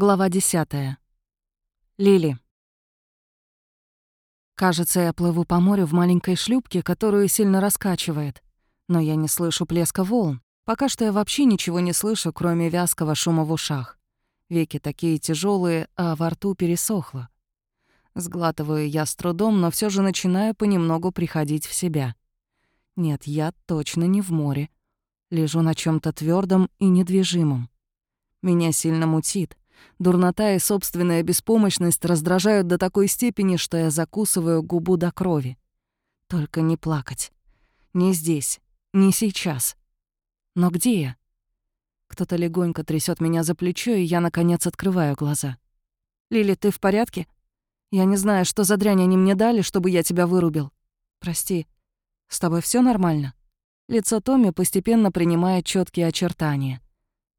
Глава 10. Лили. Кажется, я плыву по морю в маленькой шлюпке, которую сильно раскачивает. Но я не слышу плеска волн. Пока что я вообще ничего не слышу, кроме вязкого шума в ушах. Веки такие тяжелые, а во рту пересохло. Сглатываю я с трудом, но все же начинаю понемногу приходить в себя. Нет, я точно не в море. Лежу на чем то твердом и недвижимом. Меня сильно мутит. Дурнота и собственная беспомощность раздражают до такой степени, что я закусываю губу до крови. Только не плакать. Не здесь, не сейчас. Но где я? Кто-то легонько трясет меня за плечо, и я, наконец, открываю глаза. «Лили, ты в порядке? Я не знаю, что за дрянь они мне дали, чтобы я тебя вырубил. Прости, с тобой все нормально?» Лицо Томми постепенно принимает четкие очертания.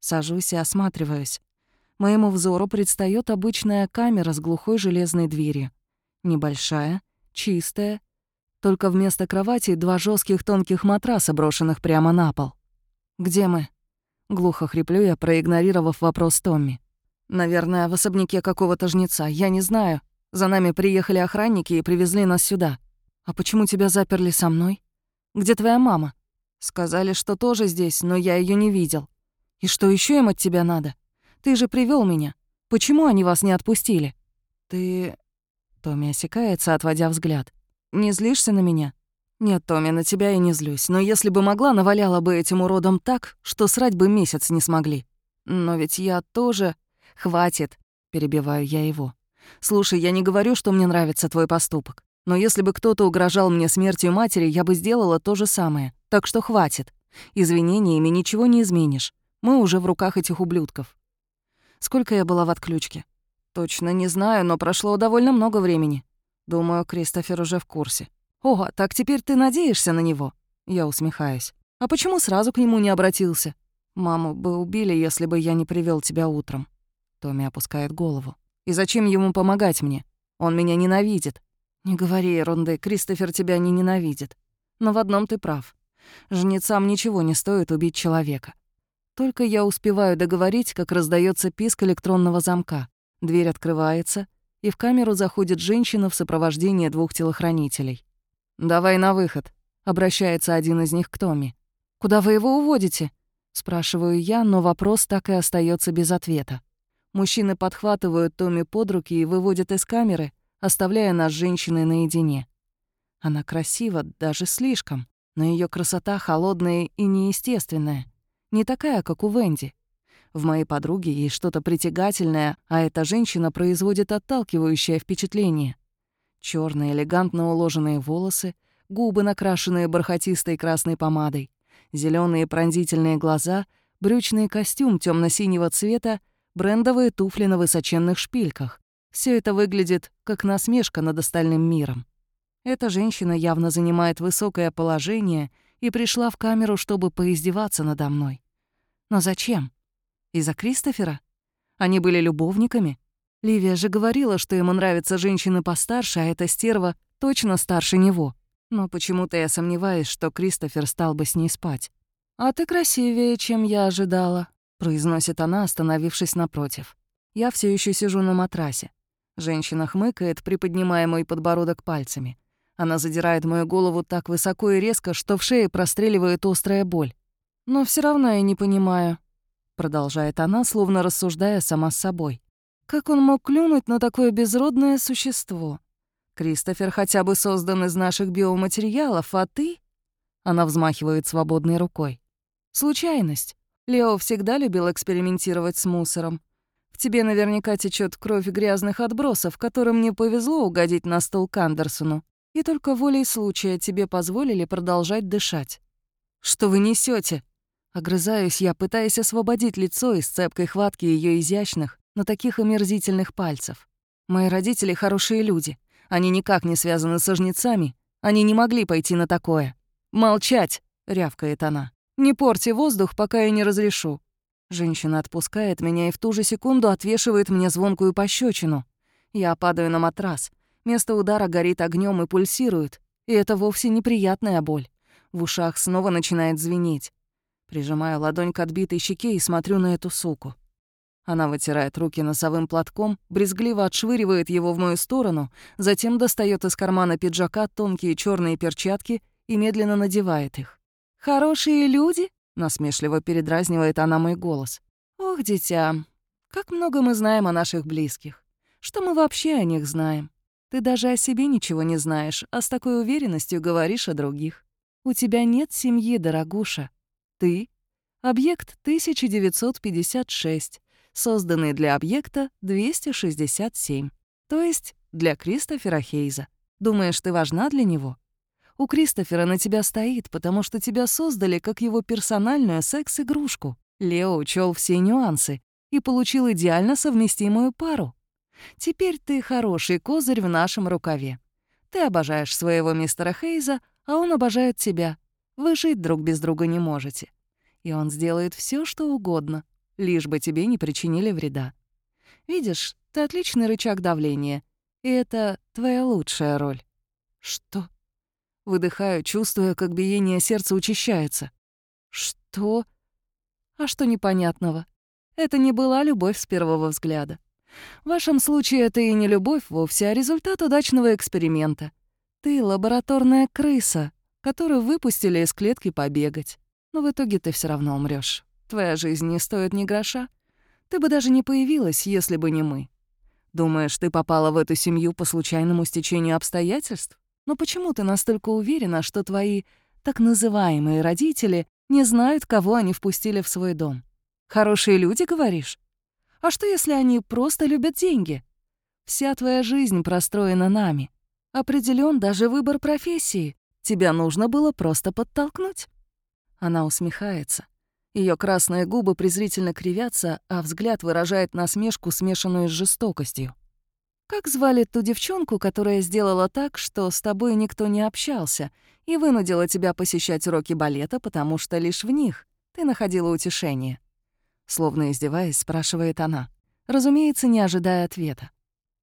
Сажусь и осматриваюсь. Моему взору предстает обычная камера с глухой железной дверью. Небольшая, чистая, только вместо кровати два жестких тонких матраса, брошенных прямо на пол. «Где мы?» Глухо хриплю я, проигнорировав вопрос Томми. «Наверное, в особняке какого-то жнеца. Я не знаю. За нами приехали охранники и привезли нас сюда. А почему тебя заперли со мной? Где твоя мама? Сказали, что тоже здесь, но я ее не видел. И что еще им от тебя надо? Ты же привел меня. Почему они вас не отпустили? Ты...» Томми осекается, отводя взгляд. «Не злишься на меня?» «Нет, Томми, на тебя я не злюсь. Но если бы могла, наваляла бы этим уродом так, что срать бы месяц не смогли. Но ведь я тоже...» «Хватит», — перебиваю я его. «Слушай, я не говорю, что мне нравится твой поступок. Но если бы кто-то угрожал мне смертью матери, я бы сделала то же самое. Так что хватит. Извинениями ничего не изменишь. Мы уже в руках этих ублюдков. Сколько я была в отключке? Точно не знаю, но прошло довольно много времени. Думаю, Кристофер уже в курсе. О, так теперь ты надеешься на него? Я усмехаюсь. А почему сразу к нему не обратился? Маму бы убили, если бы я не привел тебя утром. Томми опускает голову. И зачем ему помогать мне? Он меня ненавидит. Не говори ерунды, Кристофер тебя не ненавидит. Но в одном ты прав. Жнецам ничего не стоит убить человека. Только я успеваю договорить, как раздается писк электронного замка. Дверь открывается, и в камеру заходит женщина в сопровождении двух телохранителей. «Давай на выход», — обращается один из них к Томми. «Куда вы его уводите?» — спрашиваю я, но вопрос так и остается без ответа. Мужчины подхватывают Томми под руки и выводят из камеры, оставляя нас с женщиной наедине. Она красива, даже слишком, но ее красота холодная и неестественная не такая, как у Венди. В моей подруге есть что-то притягательное, а эта женщина производит отталкивающее впечатление. Черные элегантно уложенные волосы, губы, накрашенные бархатистой красной помадой, зеленые пронзительные глаза, брючный костюм темно синего цвета, брендовые туфли на высоченных шпильках. Все это выглядит как насмешка над остальным миром. Эта женщина явно занимает высокое положение и пришла в камеру, чтобы поиздеваться надо мной. Но зачем? Из-за Кристофера? Они были любовниками? Ливия же говорила, что ему нравятся женщины постарше, а эта стерва точно старше него. Но почему-то я сомневаюсь, что Кристофер стал бы с ней спать. «А ты красивее, чем я ожидала», — произносит она, остановившись напротив. Я все еще сижу на матрасе. Женщина хмыкает, приподнимая мой подбородок пальцами. Она задирает мою голову так высоко и резко, что в шее простреливает острая боль. «Но все равно я не понимаю», — продолжает она, словно рассуждая сама с собой. «Как он мог клюнуть на такое безродное существо? Кристофер хотя бы создан из наших биоматериалов, а ты...» Она взмахивает свободной рукой. «Случайность. Лео всегда любил экспериментировать с мусором. В тебе наверняка течет кровь грязных отбросов, которым не повезло угодить на стол к Андерсону и только волей случая тебе позволили продолжать дышать. Что вы несете? Огрызаюсь я, пытаясь освободить лицо из цепкой хватки ее изящных, но таких омерзительных пальцев. Мои родители хорошие люди. Они никак не связаны со жнецами. Они не могли пойти на такое. «Молчать!» — рявкает она. «Не порти воздух, пока я не разрешу». Женщина отпускает меня и в ту же секунду отвешивает мне звонкую пощечину. Я падаю на матрас. Место удара горит огнем и пульсирует, и это вовсе неприятная боль. В ушах снова начинает звенеть. Прижимаю ладонь к отбитой щеке и смотрю на эту суку. Она вытирает руки носовым платком, брезгливо отшвыривает его в мою сторону, затем достает из кармана пиджака тонкие черные перчатки и медленно надевает их. «Хорошие люди?» — насмешливо передразнивает она мой голос. «Ох, дитя, как много мы знаем о наших близких. Что мы вообще о них знаем? Ты даже о себе ничего не знаешь, а с такой уверенностью говоришь о других. У тебя нет семьи, дорогуша. Ты — объект 1956, созданный для объекта 267, то есть для Кристофера Хейза. Думаешь, ты важна для него? У Кристофера на тебя стоит, потому что тебя создали как его персональную секс-игрушку. Лео учел все нюансы и получил идеально совместимую пару. Теперь ты хороший козырь в нашем рукаве. Ты обожаешь своего мистера Хейза, а он обожает тебя. Вы жить друг без друга не можете. И он сделает все, что угодно, лишь бы тебе не причинили вреда. Видишь, ты отличный рычаг давления, и это твоя лучшая роль. Что? Выдыхаю, чувствуя, как биение сердца учащается. Что? А что непонятного? Это не была любовь с первого взгляда. В вашем случае это и не любовь вовсе, а результат удачного эксперимента. Ты — лабораторная крыса, которую выпустили из клетки побегать. Но в итоге ты все равно умрешь. Твоя жизнь не стоит ни гроша. Ты бы даже не появилась, если бы не мы. Думаешь, ты попала в эту семью по случайному стечению обстоятельств? Но почему ты настолько уверена, что твои так называемые родители не знают, кого они впустили в свой дом? Хорошие люди, говоришь? А что, если они просто любят деньги? Вся твоя жизнь простроена нами. Определен даже выбор профессии. Тебя нужно было просто подтолкнуть. Она усмехается. Ее красные губы презрительно кривятся, а взгляд выражает насмешку, смешанную с жестокостью. «Как звали ту девчонку, которая сделала так, что с тобой никто не общался и вынудила тебя посещать уроки балета, потому что лишь в них ты находила утешение?» Словно издеваясь, спрашивает она. Разумеется, не ожидая ответа.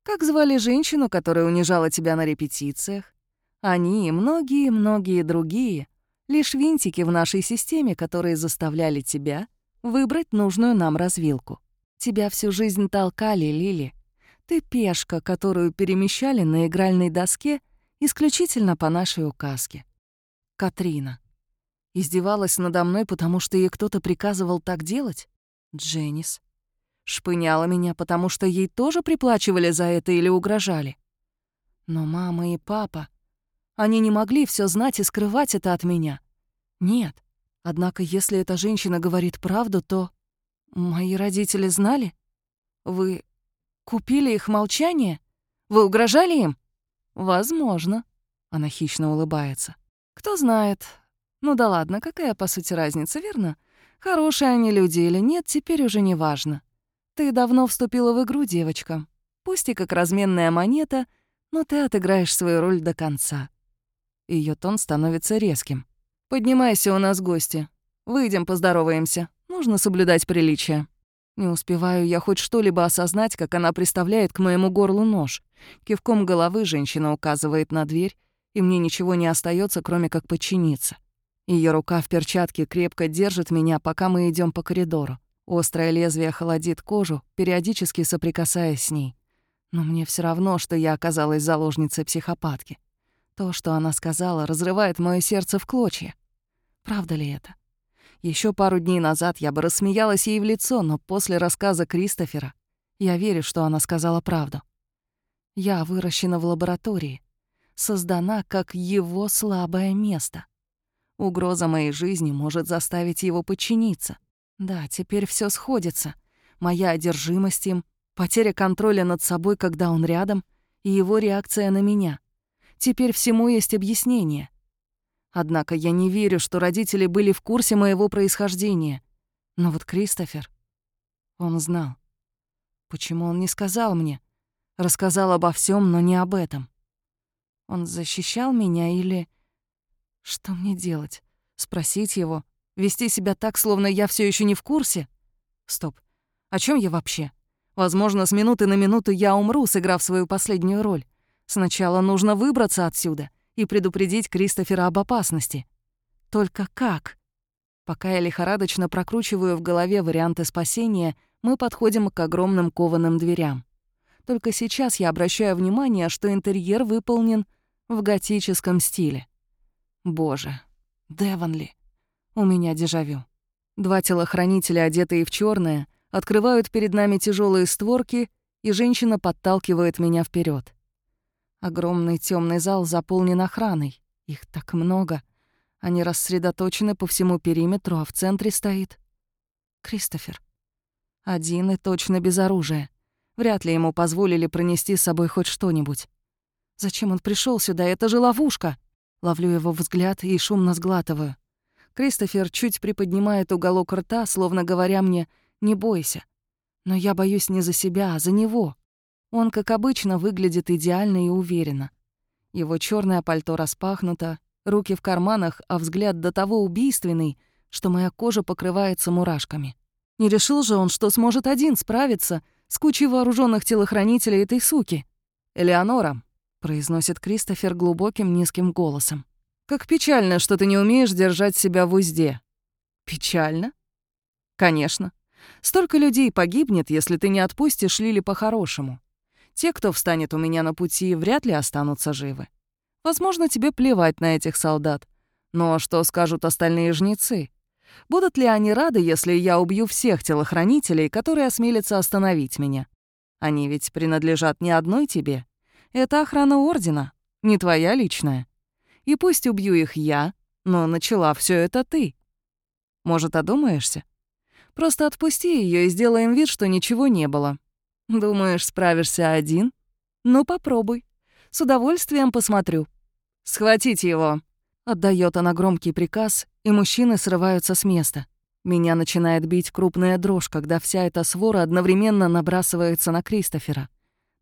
«Как звали женщину, которая унижала тебя на репетициях? Они и многие-многие другие — лишь винтики в нашей системе, которые заставляли тебя выбрать нужную нам развилку. Тебя всю жизнь толкали, Лили. Ты пешка, которую перемещали на игральной доске исключительно по нашей указке. Катрина. Издевалась надо мной, потому что ей кто-то приказывал так делать? Дженнис. Шпыняла меня, потому что ей тоже приплачивали за это или угрожали. Но мама и папа, они не могли все знать и скрывать это от меня. Нет. Однако, если эта женщина говорит правду, то... Мои родители знали? Вы купили их молчание? Вы угрожали им? Возможно. Она хищно улыбается. Кто знает. Ну да ладно, какая по сути разница, верно? Хорошие они люди или нет, теперь уже не важно. Ты давно вступила в игру, девочка. Пусть и как разменная монета, но ты отыграешь свою роль до конца. Ее тон становится резким. «Поднимайся, у нас гости. Выйдем, поздороваемся. Нужно соблюдать приличие». Не успеваю я хоть что-либо осознать, как она приставляет к моему горлу нож. Кивком головы женщина указывает на дверь, и мне ничего не остается, кроме как подчиниться. Ее рука в перчатке крепко держит меня, пока мы идем по коридору. Острое лезвие холодит кожу, периодически соприкасаясь с ней. Но мне все равно, что я оказалась заложницей психопатки. То, что она сказала, разрывает мое сердце в клочья. Правда ли это? Еще пару дней назад я бы рассмеялась ей в лицо, но после рассказа Кристофера я верю, что она сказала правду. Я выращена в лаборатории, создана как его слабое место — Угроза моей жизни может заставить его подчиниться. Да, теперь все сходится. Моя одержимость им, потеря контроля над собой, когда он рядом, и его реакция на меня. Теперь всему есть объяснение. Однако я не верю, что родители были в курсе моего происхождения. Но вот Кристофер... Он знал. Почему он не сказал мне? Рассказал обо всем, но не об этом. Он защищал меня или... Что мне делать? Спросить его? Вести себя так, словно я все еще не в курсе? Стоп. О чем я вообще? Возможно, с минуты на минуту я умру, сыграв свою последнюю роль. Сначала нужно выбраться отсюда и предупредить Кристофера об опасности. Только как? Пока я лихорадочно прокручиваю в голове варианты спасения, мы подходим к огромным кованым дверям. Только сейчас я обращаю внимание, что интерьер выполнен в готическом стиле. Боже, Девонли. У меня дежавю. Два телохранителя, одетые в черное, открывают перед нами тяжелые створки, и женщина подталкивает меня вперед. Огромный темный зал заполнен охраной. Их так много. Они рассредоточены по всему периметру, а в центре стоит Кристофер. Один и точно без оружия. Вряд ли ему позволили пронести с собой хоть что-нибудь. Зачем он пришел сюда? Это же ловушка. Ловлю его взгляд и шумно сглатываю. Кристофер чуть приподнимает уголок рта, словно говоря мне «не бойся». Но я боюсь не за себя, а за него. Он, как обычно, выглядит идеально и уверенно. Его черное пальто распахнуто, руки в карманах, а взгляд до того убийственный, что моя кожа покрывается мурашками. Не решил же он, что сможет один справиться с кучей вооруженных телохранителей этой суки. «Элеонора», — произносит Кристофер глубоким низким голосом. «Как печально, что ты не умеешь держать себя в узде». «Печально?» «Конечно. Столько людей погибнет, если ты не отпустишь Лили по-хорошему. Те, кто встанет у меня на пути, вряд ли останутся живы. Возможно, тебе плевать на этих солдат. Но что скажут остальные жнецы? Будут ли они рады, если я убью всех телохранителей, которые осмелятся остановить меня? Они ведь принадлежат не одной тебе. Это охрана Ордена, не твоя личная. И пусть убью их я, но начала все это ты. Может, одумаешься? Просто отпусти ее и сделаем вид, что ничего не было. Думаешь, справишься один? Ну, попробуй. С удовольствием посмотрю. Схватить его. Отдает она громкий приказ, и мужчины срываются с места. Меня начинает бить крупная дрожь, когда вся эта свора одновременно набрасывается на Кристофера.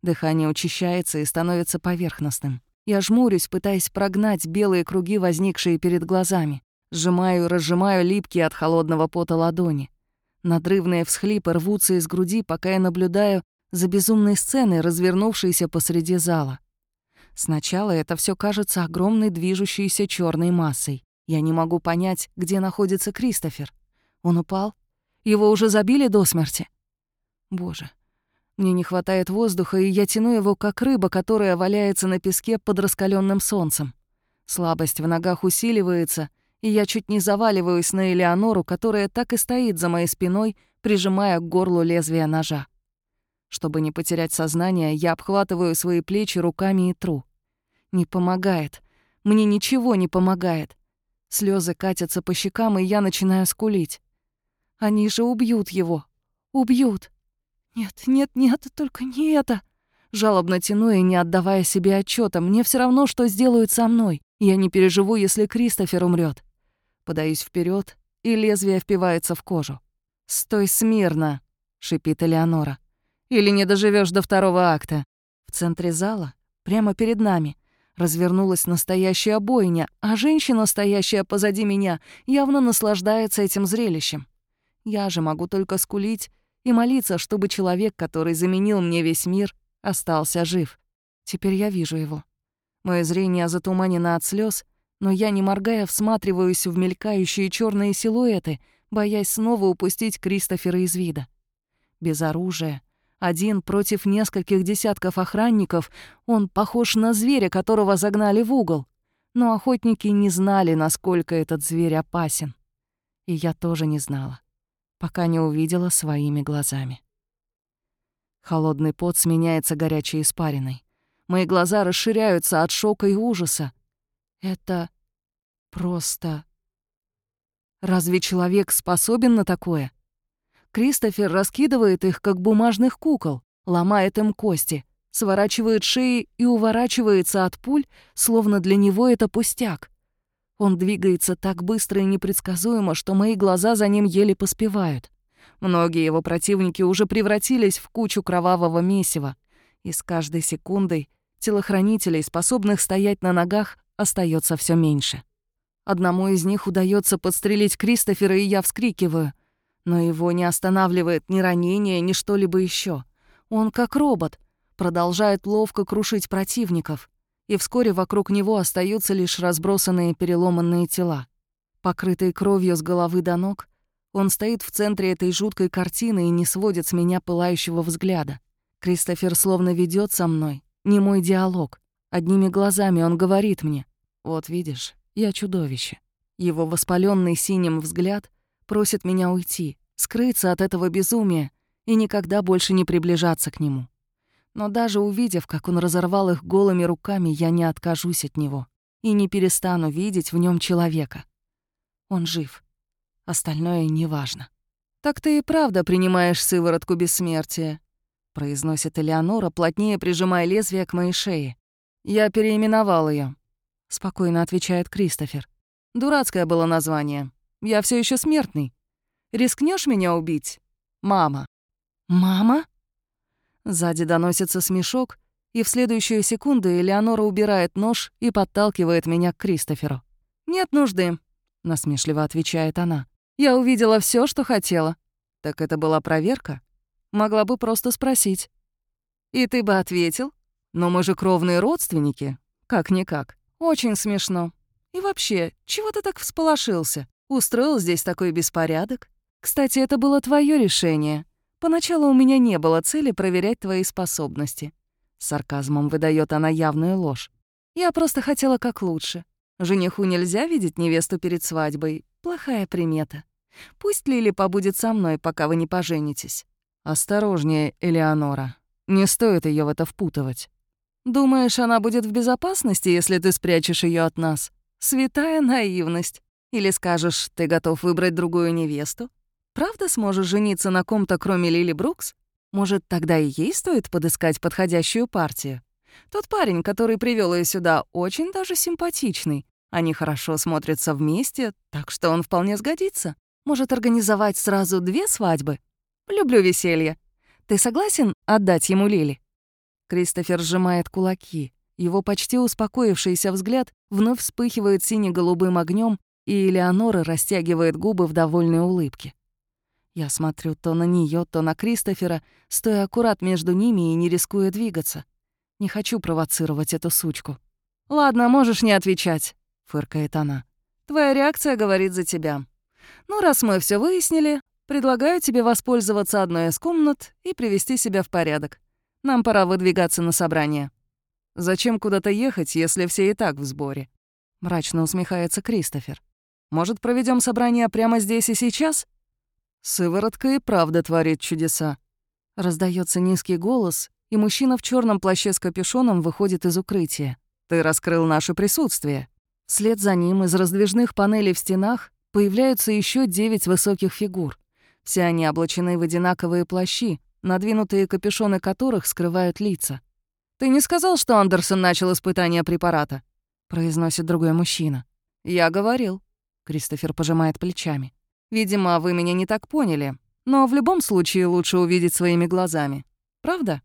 Дыхание учащается и становится поверхностным. Я жмурюсь, пытаясь прогнать белые круги, возникшие перед глазами. Сжимаю и разжимаю липкие от холодного пота ладони. Надрывные всхлипы рвутся из груди, пока я наблюдаю за безумной сценой, развернувшейся посреди зала. Сначала это все кажется огромной движущейся черной массой. Я не могу понять, где находится Кристофер. Он упал? Его уже забили до смерти? Боже, мне не хватает воздуха, и я тяну его, как рыба, которая валяется на песке под раскаленным солнцем. Слабость в ногах усиливается, и я чуть не заваливаюсь на Элеонору, которая так и стоит за моей спиной, прижимая к горлу лезвие ножа. Чтобы не потерять сознание, я обхватываю свои плечи руками и тру. Не помогает. Мне ничего не помогает. Слезы катятся по щекам, и я начинаю скулить. Они же убьют его. Убьют. Нет, нет, нет, только не это. Жалобно тяну и не отдавая себе отчета, мне все равно, что сделают со мной. Я не переживу, если Кристофер умрет. Подаюсь вперед, и лезвие впивается в кожу. «Стой смирно!» — шипит Элеонора. Или не доживешь до второго акта. В центре зала, прямо перед нами, развернулась настоящая бойня, а женщина, стоящая позади меня, явно наслаждается этим зрелищем. Я же могу только скулить и молиться, чтобы человек, который заменил мне весь мир, остался жив. Теперь я вижу его. Мое зрение затуманено от слез, но я, не моргая, всматриваюсь в мелькающие черные силуэты, боясь снова упустить Кристофера из вида. Без оружия, один против нескольких десятков охранников, он похож на зверя, которого загнали в угол. Но охотники не знали, насколько этот зверь опасен. И я тоже не знала, пока не увидела своими глазами. Холодный пот сменяется горячей испариной. Мои глаза расширяются от шока и ужаса. Это просто... Разве человек способен на такое? Кристофер раскидывает их, как бумажных кукол, ломает им кости, сворачивает шеи и уворачивается от пуль, словно для него это пустяк. Он двигается так быстро и непредсказуемо, что мои глаза за ним еле поспевают. Многие его противники уже превратились в кучу кровавого месива, и с каждой секундой телохранителей, способных стоять на ногах, остается все меньше. Одному из них удается подстрелить Кристофера, и я вскрикиваю — но его не останавливает ни ранение, ни что-либо еще. Он как робот, продолжает ловко крушить противников, и вскоре вокруг него остаются лишь разбросанные переломанные тела. Покрытый кровью с головы до ног, Он стоит в центре этой жуткой картины и не сводит с меня пылающего взгляда. Кристофер словно ведет со мной. Не мой диалог. Одними глазами он говорит мне. «Вот видишь, я чудовище». Его воспаленный синим взгляд просит меня уйти, скрыться от этого безумия и никогда больше не приближаться к нему. Но даже увидев, как он разорвал их голыми руками, я не откажусь от него и не перестану видеть в нем человека. Он жив. Остальное неважно. «Так ты и правда принимаешь сыворотку бессмертия», — произносит Элеонора, плотнее прижимая лезвие к моей шее. «Я переименовал ее, спокойно отвечает Кристофер. «Дурацкое было название. Я все еще смертный. Рискнешь меня убить, мама?» «Мама?» Сзади доносится смешок, и в следующую секунду Элеонора убирает нож и подталкивает меня к Кристоферу. «Нет нужды», — насмешливо отвечает она. «Я увидела все, что хотела». «Так это была проверка?» «Могла бы просто спросить». «И ты бы ответил?» «Но мы же кровные родственники. Как-никак. Очень смешно. И вообще, чего ты так всполошился? Устроил здесь такой беспорядок? Кстати, это было твое решение. Поначалу у меня не было цели проверять твои способности. С сарказмом выдает она явную ложь. Я просто хотела как лучше. Жениху нельзя видеть невесту перед свадьбой. Плохая примета. Пусть Лили побудет со мной, пока вы не поженитесь. Осторожнее, Элеонора. Не стоит ее в это впутывать. Думаешь, она будет в безопасности, если ты спрячешь ее от нас? Святая наивность. Или скажешь, ты готов выбрать другую невесту? Правда сможешь жениться на ком-то, кроме Лили Брукс? Может, тогда и ей стоит подыскать подходящую партию? Тот парень, который привел ее сюда, очень даже симпатичный. Они хорошо смотрятся вместе, так что он вполне сгодится. Может организовать сразу две свадьбы? Люблю веселье. Ты согласен отдать ему Лили?» Кристофер сжимает кулаки. Его почти успокоившийся взгляд вновь вспыхивает сине-голубым огнем, и Элеонора растягивает губы в довольной улыбке. Я смотрю то на нее, то на Кристофера, стоя аккурат между ними и не рискуя двигаться. Не хочу провоцировать эту сучку. «Ладно, можешь не отвечать», — фыркает она. «Твоя реакция говорит за тебя. Ну, раз мы все выяснили, предлагаю тебе воспользоваться одной из комнат и привести себя в порядок. Нам пора выдвигаться на собрание». «Зачем куда-то ехать, если все и так в сборе?» Мрачно усмехается Кристофер. «Может, проведем собрание прямо здесь и сейчас?» Сыворотка и правда творит чудеса. Раздается низкий голос, и мужчина в черном плаще с капюшоном выходит из укрытия. Ты раскрыл наше присутствие. Вслед за ним из раздвижных панелей в стенах появляются еще девять высоких фигур. Все они облачены в одинаковые плащи, надвинутые капюшоны которых скрывают лица. «Ты не сказал, что Андерсон начал испытание препарата?» — произносит другой мужчина. «Я говорил». Кристофер пожимает плечами. Видимо, вы меня не так поняли, но в любом случае лучше увидеть своими глазами. Правда?